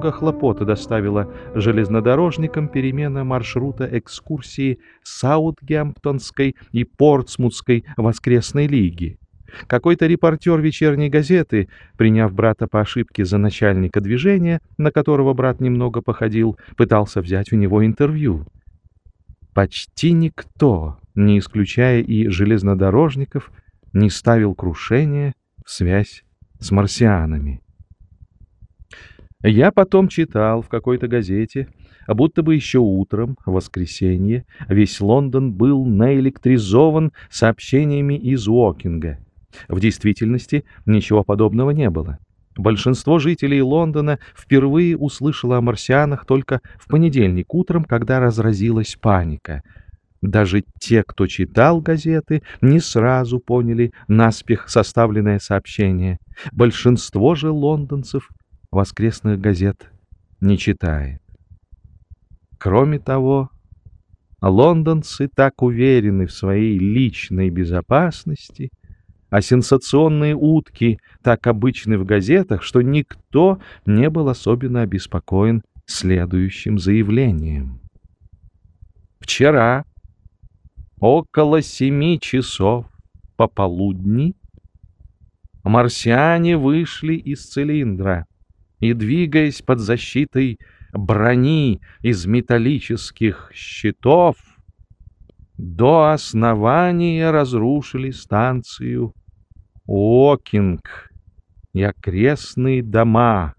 много хлопот доставила железнодорожникам перемена маршрута экскурсии Саутгемптонской и Портсмутской воскресной лиги. Какой-то репортер вечерней газеты, приняв брата по ошибке за начальника движения, на которого брат немного походил, пытался взять у него интервью. Почти никто, не исключая и железнодорожников, не ставил крушение в связь с марсианами. Я потом читал в какой-то газете, будто бы еще утром, в воскресенье, весь Лондон был наэлектризован сообщениями из Уокинга. В действительности ничего подобного не было. Большинство жителей Лондона впервые услышало о марсианах только в понедельник утром, когда разразилась паника. Даже те, кто читал газеты, не сразу поняли наспех составленное сообщение. Большинство же лондонцев воскресных газет не читает. Кроме того, лондонцы так уверены в своей личной безопасности, а сенсационные утки так обычны в газетах, что никто не был особенно обеспокоен следующим заявлением. Вчера, около семи часов пополудни, марсиане вышли из цилиндра и, двигаясь под защитой брони из металлических щитов, до основания разрушили станцию Окинг и окрестные дома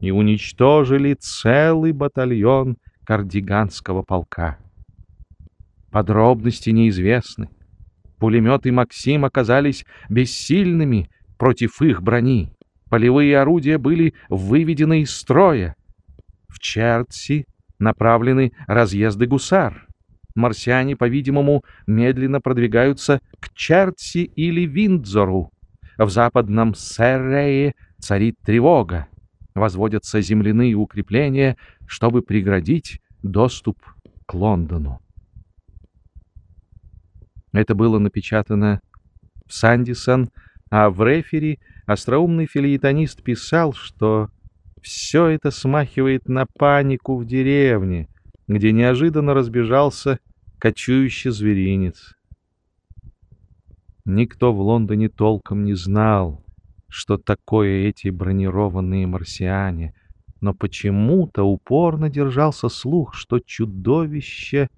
и уничтожили целый батальон кардиганского полка. Подробности неизвестны. Пулеметы Максим оказались бессильными против их брони. Полевые орудия были выведены из строя. В Чертси направлены разъезды гусар. Марсиане, по-видимому, медленно продвигаются к Чертси или Виндзору. В западном Серрее царит тревога. Возводятся земляные укрепления, чтобы преградить доступ к Лондону. Это было напечатано в Сандисон, а в рефери остроумный филеетонист писал, что все это смахивает на панику в деревне, где неожиданно разбежался кочующий зверинец. Никто в Лондоне толком не знал, что такое эти бронированные марсиане, но почему-то упорно держался слух, что чудовища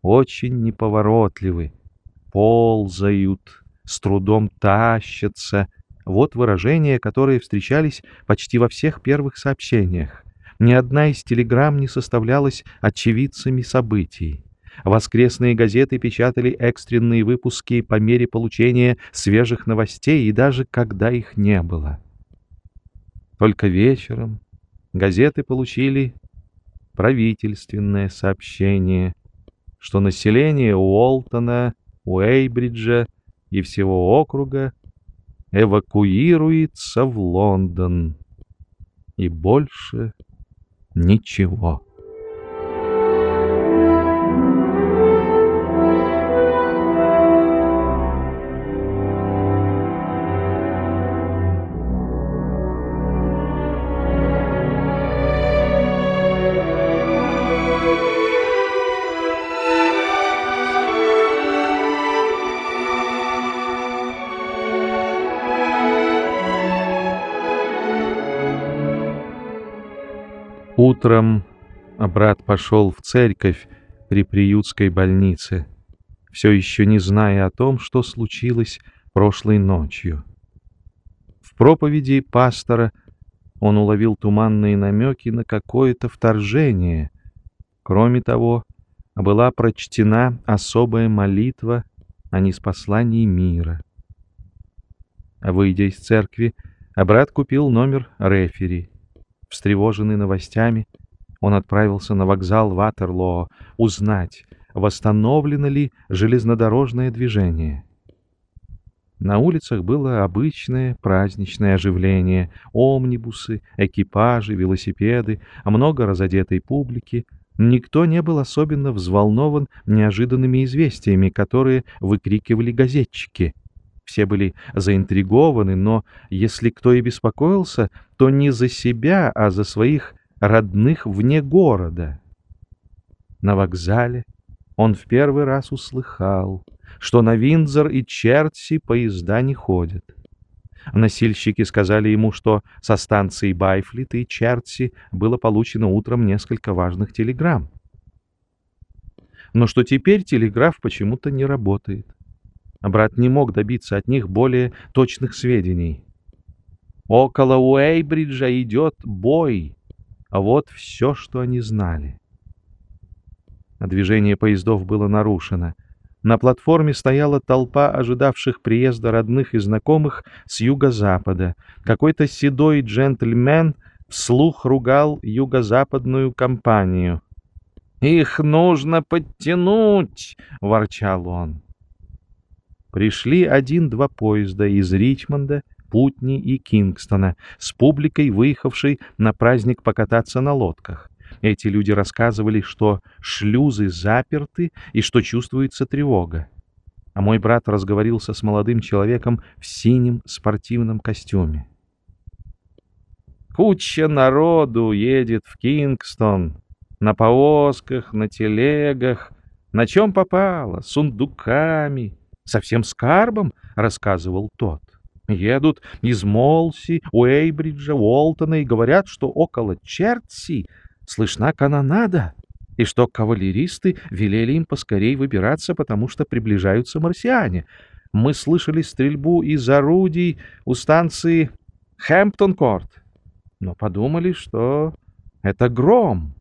очень неповоротливы, ползают, с трудом тащатся. Вот выражения, которые встречались почти во всех первых сообщениях. Ни одна из телеграмм не составлялась очевидцами событий. Воскресные газеты печатали экстренные выпуски по мере получения свежих новостей и даже когда их не было. Только вечером газеты получили правительственное сообщение, что население Уолтона, Уэйбриджа и всего округа эвакуируется в Лондон. И больше ничего. Утром брат пошел в церковь при приютской больнице, все еще не зная о том, что случилось прошлой ночью. В проповеди пастора он уловил туманные намеки на какое-то вторжение. Кроме того, была прочтена особая молитва о неспослании мира. Выйдя из церкви, брат купил номер рефери — Встревоженный новостями, он отправился на вокзал Ватерлоо узнать, восстановлено ли железнодорожное движение. На улицах было обычное праздничное оживление, омнибусы, экипажи, велосипеды, много разодетой публики. Никто не был особенно взволнован неожиданными известиями, которые выкрикивали газетчики — все были заинтригованы, но если кто и беспокоился, то не за себя, а за своих родных вне города. На вокзале он в первый раз услыхал, что на Виндзор и Чертси поезда не ходят. Носильщики сказали ему, что со станции Байфлит и Чертси было получено утром несколько важных телеграмм. Но что теперь телеграф почему-то не работает. Брат не мог добиться от них более точных сведений. Около Уэйбриджа идет бой. А вот все, что они знали. Движение поездов было нарушено. На платформе стояла толпа ожидавших приезда родных и знакомых с юго-запада. Какой-то седой джентльмен вслух ругал юго-западную компанию. «Их нужно подтянуть!» — ворчал он. Пришли один-два поезда из Ричмонда, Путни и Кингстона с публикой, выехавшей на праздник покататься на лодках. Эти люди рассказывали, что шлюзы заперты и что чувствуется тревога. А мой брат разговорился с молодым человеком в синем спортивном костюме. Куча народу едет в Кингстон. На повозках, на телегах. На чем попало? Сундуками. Совсем скарбом, рассказывал тот. Едут из Молси, Уэйбриджа, Уолтона и говорят, что около Чертси слышна канонада, и что кавалеристы велели им поскорей выбираться, потому что приближаются марсиане. Мы слышали стрельбу из орудий у станции Хэмптон-Корт, но подумали, что это гром.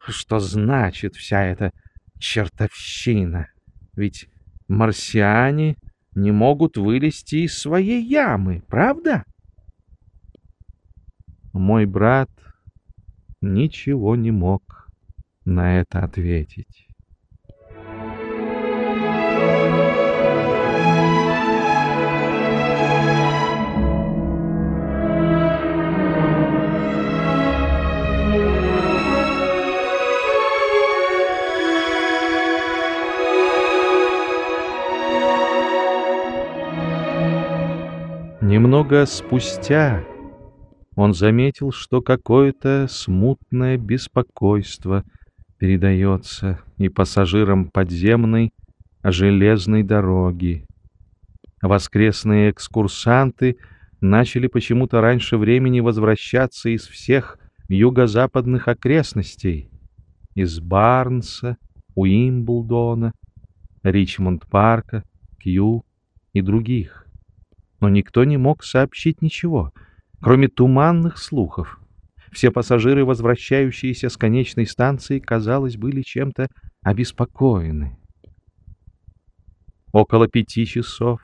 Что значит вся эта чертовщина? Ведь марсиане не могут вылезти из своей ямы, правда? Мой брат ничего не мог на это ответить. Немного спустя он заметил, что какое-то смутное беспокойство передается и пассажирам подземной железной дороги. Воскресные экскурсанты начали почему-то раньше времени возвращаться из всех юго-западных окрестностей, из Барнса, Уимблдона, Ричмонд-парка, Кью и других. Но никто не мог сообщить ничего — Кроме туманных слухов, все пассажиры, возвращающиеся с конечной станции, казалось, были чем-то обеспокоены. Около пяти часов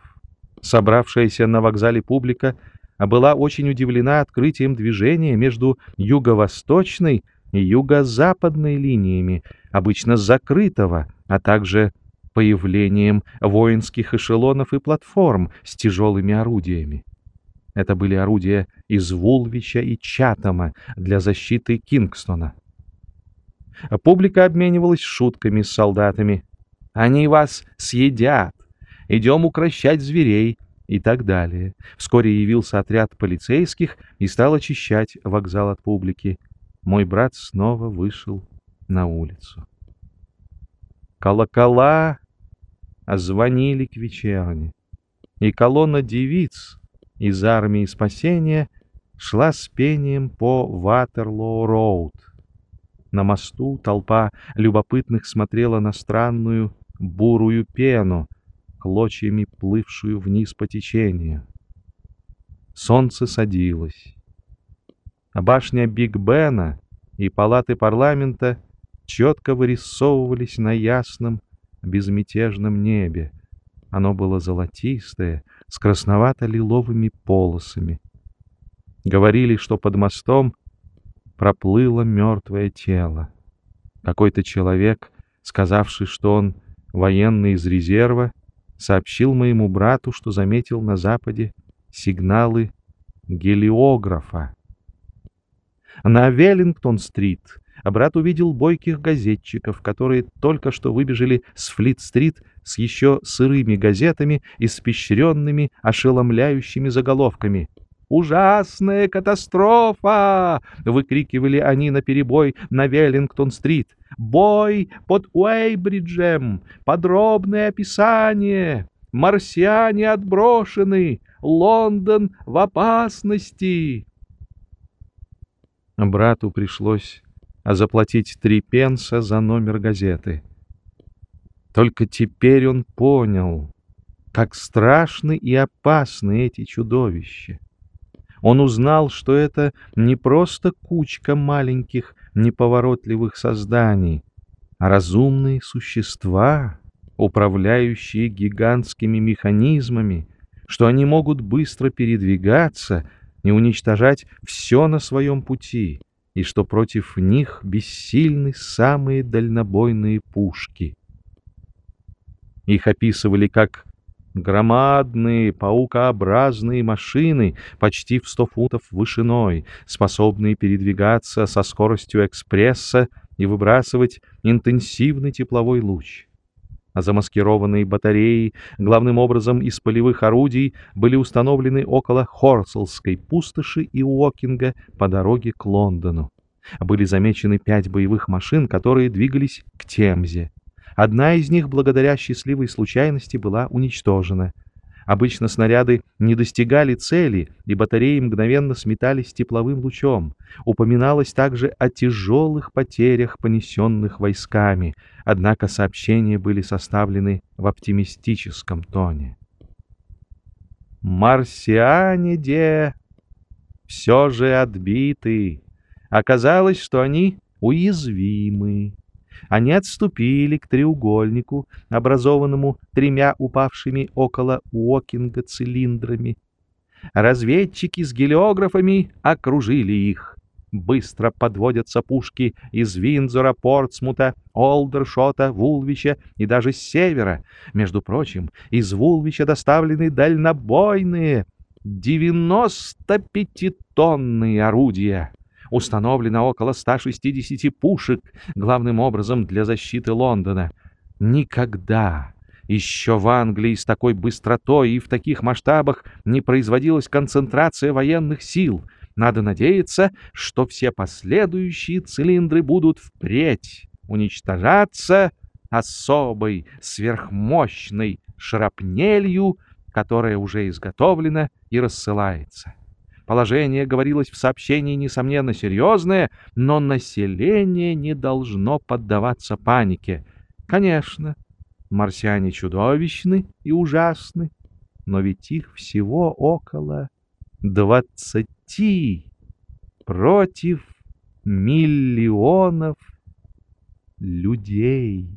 собравшаяся на вокзале публика была очень удивлена открытием движения между юго-восточной и юго-западной линиями, обычно закрытого, а также появлением воинских эшелонов и платформ с тяжелыми орудиями. Это были орудия из Вулвича и Чатама для защиты Кингстона. Публика обменивалась шутками с солдатами. «Они вас съедят! Идем укращать зверей!» и так далее. Вскоре явился отряд полицейских и стал очищать вокзал от публики. Мой брат снова вышел на улицу. Колокола звонили к вечерне, и колонна девиц из армии спасения шла с пением по Ватерлоу-роуд. На мосту толпа любопытных смотрела на странную бурую пену, клочьями плывшую вниз по течению. Солнце садилось. А башня Биг Бена и палаты парламента четко вырисовывались на ясном, безмятежном небе. Оно было золотистое, с красновато-лиловыми полосами. Говорили, что под мостом проплыло мертвое тело. Какой-то человек, сказавший, что он военный из резерва, сообщил моему брату, что заметил на западе сигналы гелиографа. На Веллингтон-стрит брат увидел бойких газетчиков, которые только что выбежали с Флит-стрит с еще сырыми газетами, испещренными ошеломляющими заголовками. Ужасная катастрофа!» — выкрикивали они наперебой на Веллингтон-стрит. «Бой под Уэйбриджем! Подробное описание! Марсиане отброшены! Лондон в опасности!» Брату пришлось заплатить три пенса за номер газеты. Только теперь он понял, как страшны и опасны эти чудовища. Он узнал, что это не просто кучка маленьких неповоротливых созданий, а разумные существа, управляющие гигантскими механизмами, что они могут быстро передвигаться и уничтожать все на своем пути, и что против них бессильны самые дальнобойные пушки. Их описывали как Громадные паукообразные машины, почти в сто футов вышиной, способные передвигаться со скоростью экспресса и выбрасывать интенсивный тепловой луч. Замаскированные батареи, главным образом из полевых орудий, были установлены около Хорселской пустоши и Уокинга по дороге к Лондону. Были замечены пять боевых машин, которые двигались к Темзе. Одна из них, благодаря счастливой случайности, была уничтожена. Обычно снаряды не достигали цели, и батареи мгновенно сметались тепловым лучом. Упоминалось также о тяжелых потерях, понесенных войсками, однако сообщения были составлены в оптимистическом тоне. «Марсиане, де, все же отбиты. Оказалось, что они уязвимы. Они отступили к треугольнику, образованному тремя упавшими около Уокинга цилиндрами. Разведчики с гелиографами окружили их. Быстро подводятся пушки из Виндзора, Портсмута, Олдершота, Вулвича и даже с севера. Между прочим, из Вулвича доставлены дальнобойные 95-тонные орудия установлено около 160 пушек, главным образом для защиты Лондона. Никогда еще в Англии с такой быстротой и в таких масштабах не производилась концентрация военных сил. Надо надеяться, что все последующие цилиндры будут впредь уничтожаться особой сверхмощной шрапнелью, которая уже изготовлена и рассылается. Положение, говорилось в сообщении, несомненно серьезное, но население не должно поддаваться панике. Конечно, марсиане чудовищны и ужасны, но ведь их всего около двадцати против миллионов людей.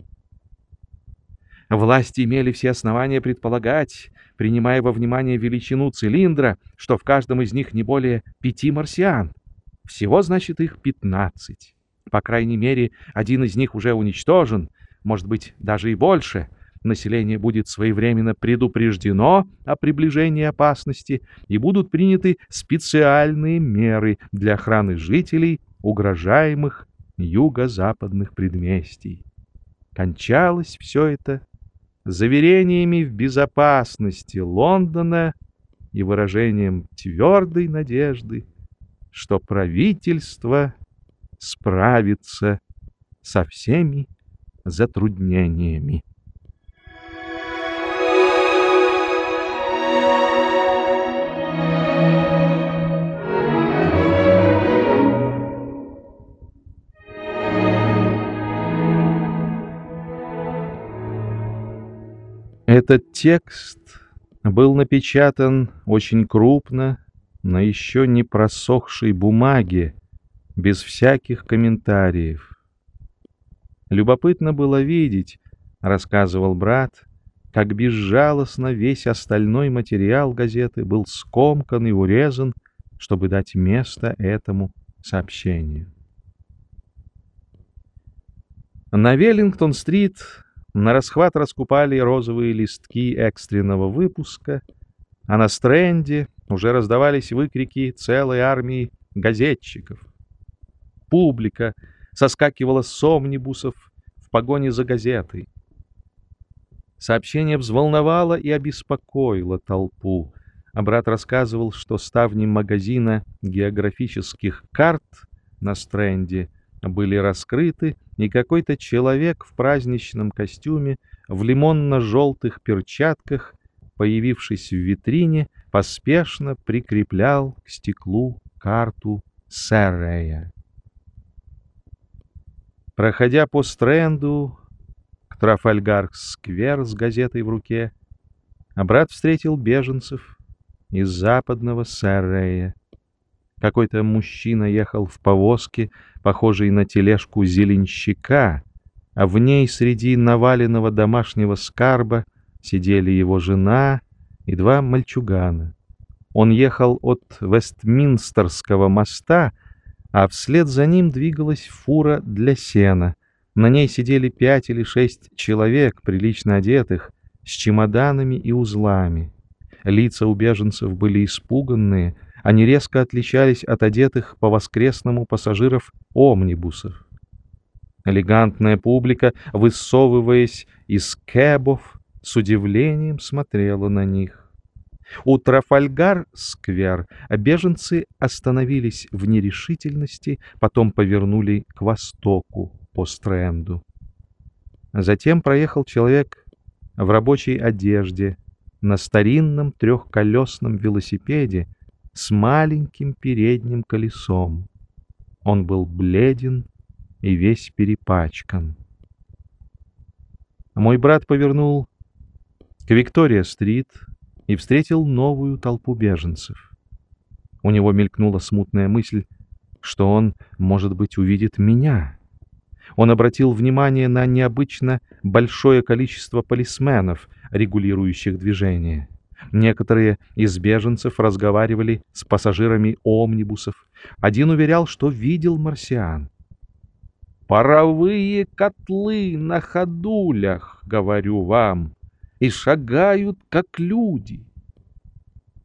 Власти имели все основания предполагать, принимая во внимание величину цилиндра, что в каждом из них не более пяти марсиан. Всего, значит, их пятнадцать. По крайней мере, один из них уже уничтожен, может быть, даже и больше. Население будет своевременно предупреждено о приближении опасности и будут приняты специальные меры для охраны жителей, угрожаемых юго-западных предместий. Кончалось все это заверениями в безопасности Лондона и выражением твердой надежды, что правительство справится со всеми затруднениями. Этот текст был напечатан очень крупно на еще не просохшей бумаге, без всяких комментариев. Любопытно было видеть, рассказывал брат, как безжалостно весь остальной материал газеты был скомкан и урезан, чтобы дать место этому сообщению. На Веллингтон-стрит на расхват раскупали розовые листки экстренного выпуска, а на стренде уже раздавались выкрики целой армии газетчиков. Публика соскакивала с омнибусов в погоне за газетой. Сообщение взволновало и обеспокоило толпу. А брат рассказывал, что ставни магазина географических карт на стренде были раскрыты, и какой-то человек в праздничном костюме, в лимонно-желтых перчатках, появившись в витрине, поспешно прикреплял к стеклу карту Сэррея. Проходя по стренду к Трафальгар-сквер с газетой в руке, а брат встретил беженцев, из западного Саррея. Какой-то мужчина ехал в повозке, похожей на тележку зеленщика, а в ней среди наваленного домашнего скарба сидели его жена и два мальчугана. Он ехал от Вестминстерского моста, а вслед за ним двигалась фура для сена. На ней сидели пять или шесть человек, прилично одетых, с чемоданами и узлами. Лица у беженцев были испуганные, они резко отличались от одетых по воскресному пассажиров омнибусов. Элегантная публика, высовываясь из кэбов, с удивлением смотрела на них. У Трафальгар-сквер беженцы остановились в нерешительности, потом повернули к востоку по стренду. Затем проехал человек в рабочей одежде, на старинном трехколесном велосипеде с маленьким передним колесом. Он был бледен и весь перепачкан. Мой брат повернул к Виктория-стрит и встретил новую толпу беженцев. У него мелькнула смутная мысль, что он, может быть, увидит меня. Он обратил внимание на необычно большое количество полисменов, регулирующих движение. Некоторые из беженцев разговаривали с пассажирами омнибусов. Один уверял, что видел марсиан. «Паровые котлы на ходулях, говорю вам, и шагают, как люди».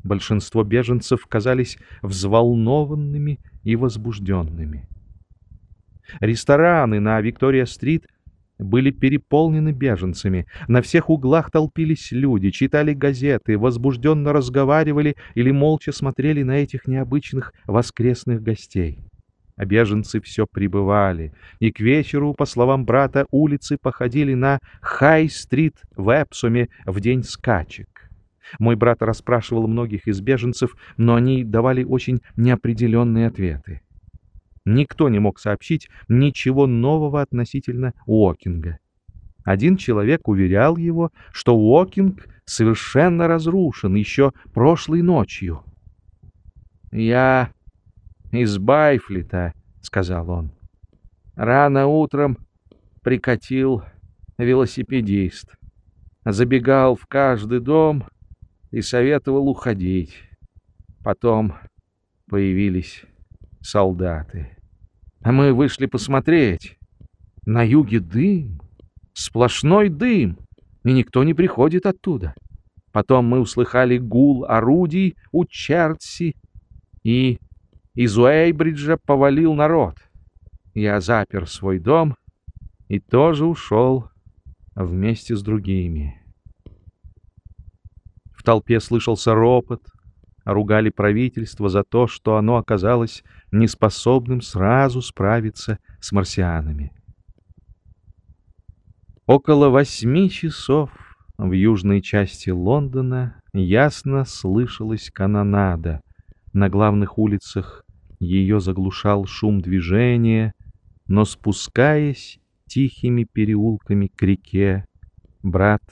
Большинство беженцев казались взволнованными и возбужденными. Рестораны на Виктория-стрит были переполнены беженцами. На всех углах толпились люди, читали газеты, возбужденно разговаривали или молча смотрели на этих необычных воскресных гостей. А беженцы все прибывали, и к вечеру, по словам брата, улицы походили на Хай-стрит в Эпсуме в день скачек. Мой брат расспрашивал многих из беженцев, но они давали очень неопределенные ответы. Никто не мог сообщить ничего нового относительно Уокинга. Один человек уверял его, что Уокинг совершенно разрушен еще прошлой ночью. «Я из Байфлита», — сказал он. «Рано утром прикатил велосипедист. Забегал в каждый дом и советовал уходить. Потом появились солдаты. А мы вышли посмотреть. На юге дым, сплошной дым, и никто не приходит оттуда. Потом мы услыхали гул орудий у Чертси, и из Уэйбриджа повалил народ. Я запер свой дом и тоже ушел вместе с другими. В толпе слышался ропот, ругали правительство за то, что оно оказалось неспособным сразу справиться с марсианами. Около восьми часов в южной части Лондона ясно слышалась канонада. На главных улицах ее заглушал шум движения, но спускаясь тихими переулками к реке, брат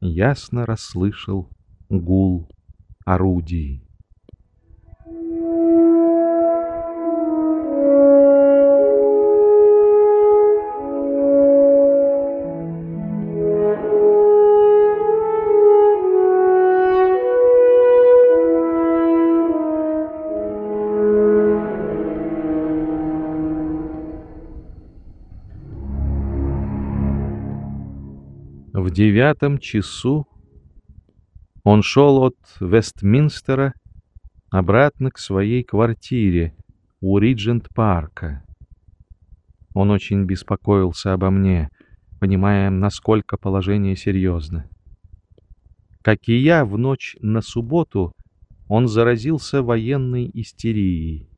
ясно расслышал гул орудий. В девятом часу он шел от Вестминстера обратно к своей квартире у Риджент-парка. Он очень беспокоился обо мне, понимая, насколько положение серьезно. Как и я, в ночь на субботу он заразился военной истерией.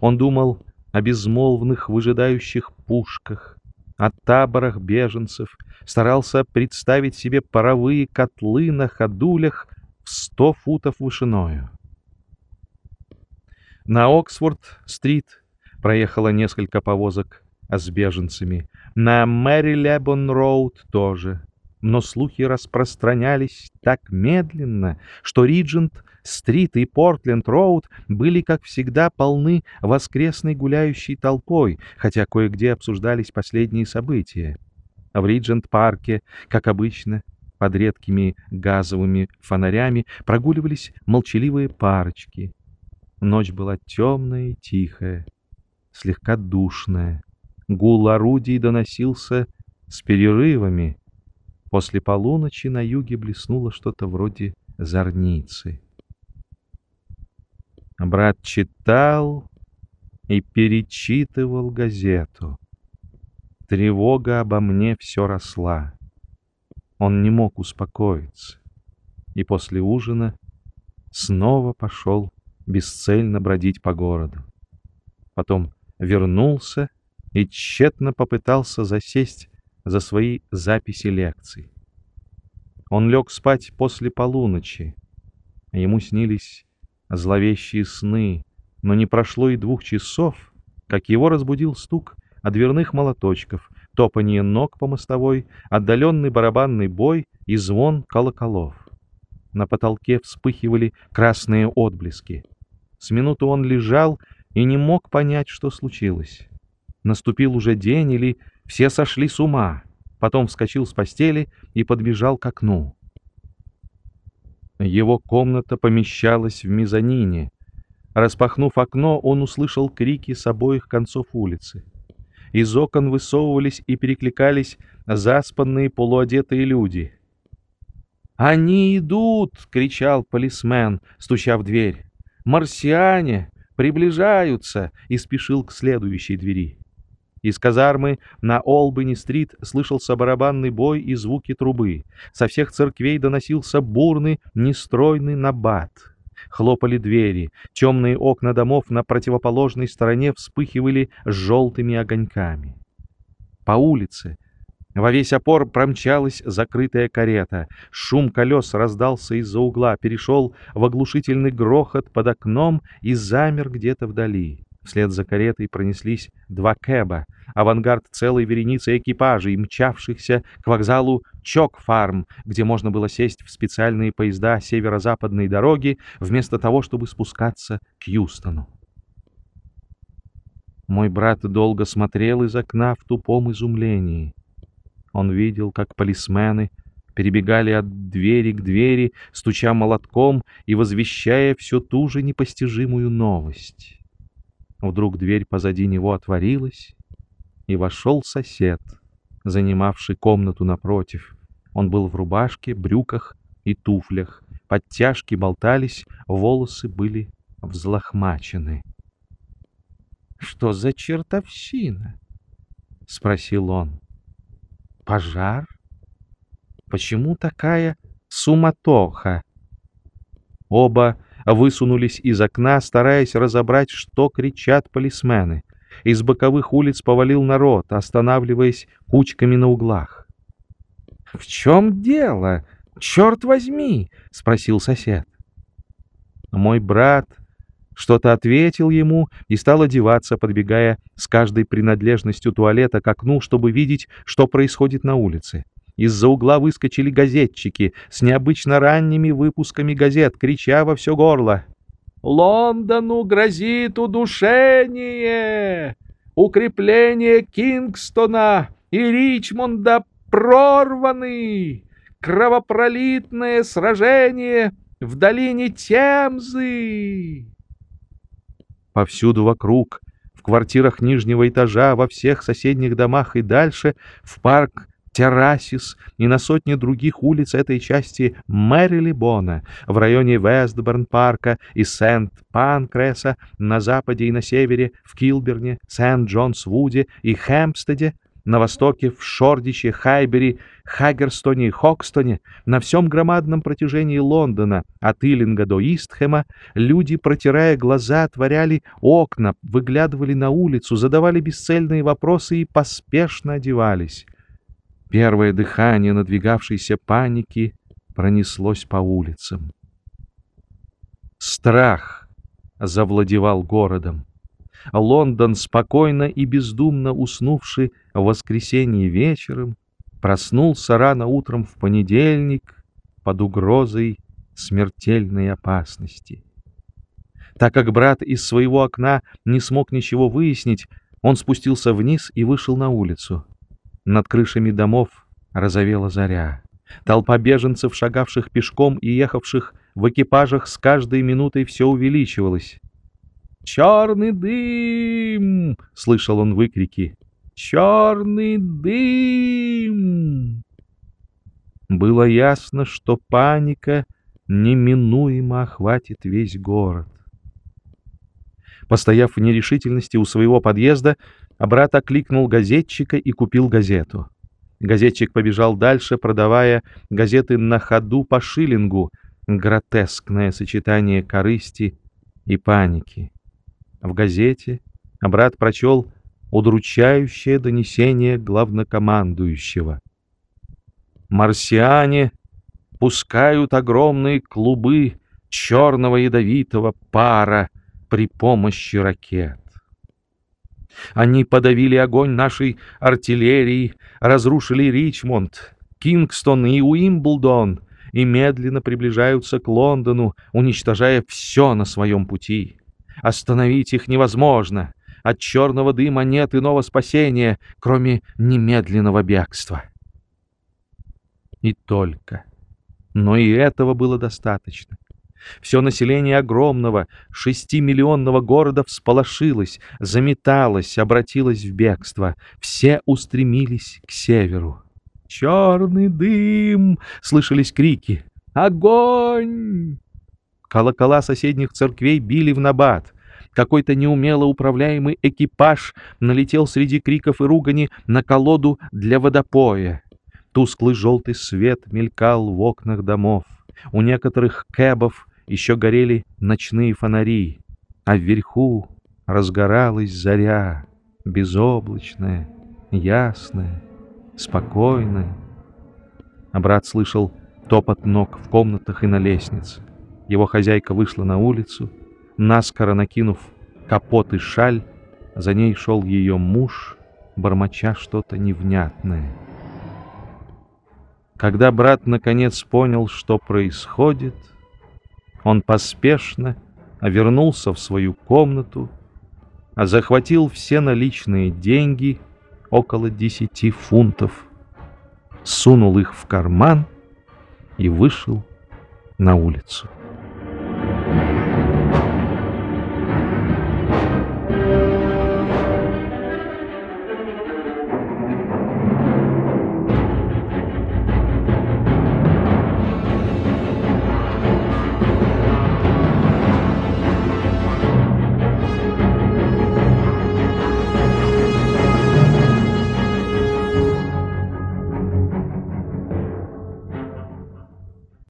Он думал о безмолвных выжидающих пушках, о таборах беженцев, старался представить себе паровые котлы на ходулях в сто футов вышиною. На Оксфорд-стрит проехало несколько повозок с беженцами, на Мэри-Лебон-роуд тоже — но слухи распространялись так медленно, что Риджент-стрит и Портленд-роуд были, как всегда, полны воскресной гуляющей толпой, хотя кое-где обсуждались последние события. В Риджент-парке, как обычно, под редкими газовыми фонарями прогуливались молчаливые парочки. Ночь была темная и тихая, слегка душная. Гул орудий доносился с перерывами, После полуночи на юге блеснуло что-то вроде зорницы. Брат читал и перечитывал газету. Тревога обо мне все росла. Он не мог успокоиться. И после ужина снова пошел бесцельно бродить по городу. Потом вернулся и тщетно попытался засесть за свои записи лекций. Он лег спать после полуночи. Ему снились зловещие сны, но не прошло и двух часов, как его разбудил стук от дверных молоточков, топанье ног по мостовой, отдаленный барабанный бой и звон колоколов. На потолке вспыхивали красные отблески. С минуту он лежал и не мог понять, что случилось. Наступил уже день или все сошли с ума. Потом вскочил с постели и подбежал к окну. Его комната помещалась в мезонине. Распахнув окно, он услышал крики с обоих концов улицы. Из окон высовывались и перекликались заспанные полуодетые люди. «Они идут!» — кричал полисмен, стуча в дверь. «Марсиане! Приближаются!» и спешил к следующей двери. Из казармы на Олбани-стрит слышался барабанный бой и звуки трубы. Со всех церквей доносился бурный, нестройный набат. Хлопали двери, темные окна домов на противоположной стороне вспыхивали желтыми огоньками. По улице во весь опор промчалась закрытая карета. Шум колес раздался из-за угла, перешел в оглушительный грохот под окном и замер где-то вдали. Вслед за каретой пронеслись два кэба, авангард целой вереницы экипажей, мчавшихся к вокзалу Чок-фарм, где можно было сесть в специальные поезда северо-западной дороги, вместо того, чтобы спускаться к Юстону. Мой брат долго смотрел из окна в тупом изумлении. Он видел, как полисмены перебегали от двери к двери, стуча молотком и возвещая всю ту же непостижимую новость. Вдруг дверь позади него отворилась, и вошел сосед, занимавший комнату напротив. Он был в рубашке, брюках и туфлях. Подтяжки болтались, волосы были взлохмачены. — Что за чертовщина? — спросил он. — Пожар? Почему такая суматоха? Оба высунулись из окна, стараясь разобрать, что кричат полисмены. Из боковых улиц повалил народ, останавливаясь кучками на углах. — В чем дело? Черт возьми! — спросил сосед. Мой брат что-то ответил ему и стал одеваться, подбегая с каждой принадлежностью туалета к окну, чтобы видеть, что происходит на улице. Из-за угла выскочили газетчики с необычно ранними выпусками газет, крича во все горло. «Лондону грозит удушение! Укрепление Кингстона и Ричмонда прорваны! Кровопролитное сражение в долине Темзы!» Повсюду вокруг, в квартирах нижнего этажа, во всех соседних домах и дальше, в парк Террасис и на сотни других улиц этой части Мэрилибона, в районе Вестборн-парка и Сент-Панкреса, на западе и на севере, в Килберне, Сент-Джонс-Вуде и Хэмпстеде, на востоке, в Шордиче, Хайбере, Хагерстоне и Хокстоне, на всем громадном протяжении Лондона, от Иллинга до Истхэма, люди, протирая глаза, отворяли окна, выглядывали на улицу, задавали бесцельные вопросы и поспешно одевались. Первое дыхание надвигавшейся паники пронеслось по улицам. Страх завладевал городом. Лондон, спокойно и бездумно уснувший в воскресенье вечером, проснулся рано утром в понедельник под угрозой смертельной опасности. Так как брат из своего окна не смог ничего выяснить, он спустился вниз и вышел на улицу. Над крышами домов разовела заря. Толпа беженцев, шагавших пешком и ехавших в экипажах, с каждой минутой все увеличивалась. «Черный дым!» — слышал он выкрики. «Черный дым!» Было ясно, что паника неминуемо охватит весь город. Постояв в нерешительности у своего подъезда, брат окликнул газетчика и купил газету. Газетчик побежал дальше, продавая газеты на ходу по шиллингу. Гротескное сочетание корысти и паники. В газете брат прочел удручающее донесение главнокомандующего. «Марсиане пускают огромные клубы черного ядовитого пара при помощи ракет. Они подавили огонь нашей артиллерии, разрушили Ричмонд, Кингстон и Уимблдон и медленно приближаются к Лондону, уничтожая все на своем пути. Остановить их невозможно. От черного дыма нет иного спасения, кроме немедленного бегства. И только. Но и этого было достаточно. Все население огромного, шестимиллионного города всполошилось, заметалось, обратилось в бегство. Все устремились к северу. «Черный дым!» — слышались крики. «Огонь!» Колокола соседних церквей били в набат. Какой-то неумело управляемый экипаж налетел среди криков и ругани на колоду для водопоя. Тусклый желтый свет мелькал в окнах домов. У некоторых кэбов еще горели ночные фонари, а вверху разгоралась заря, безоблачная, ясная, спокойная. А брат слышал топот ног в комнатах и на лестнице. Его хозяйка вышла на улицу, наскоро накинув капот и шаль, за ней шел ее муж, бормоча что-то невнятное. Когда брат наконец понял, что происходит, он поспешно вернулся в свою комнату, а захватил все наличные деньги, около десяти фунтов, сунул их в карман и вышел на улицу.